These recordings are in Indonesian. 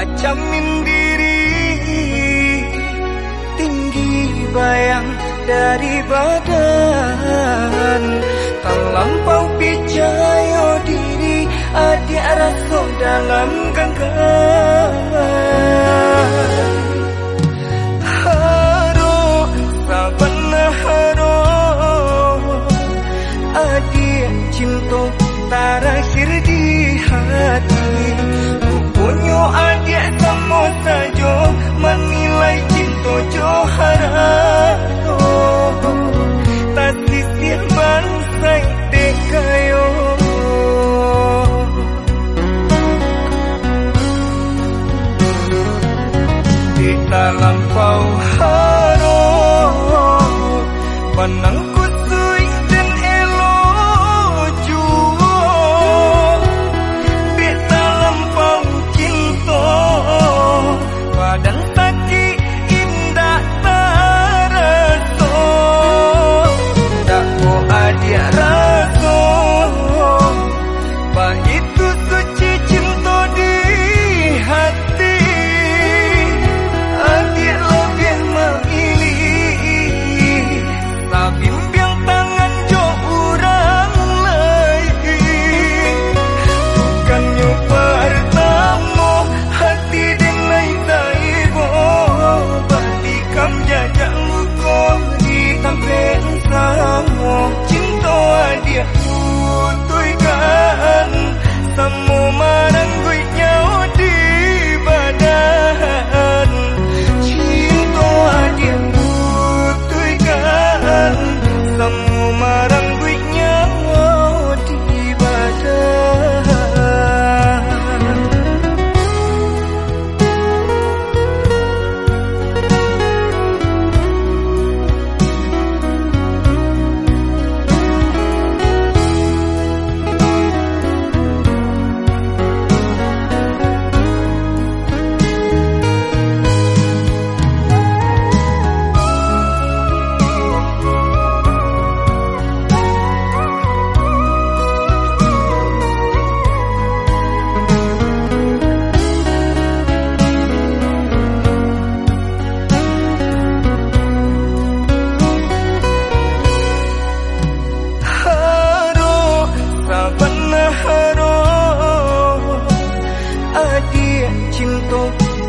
Jamin diri Tinggi bayang dari badan. Terlampau pijayo diri Adik rasa dalam genggaman. Haru sabana haru. Adik cinta tarai Menilai cinta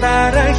dalam pau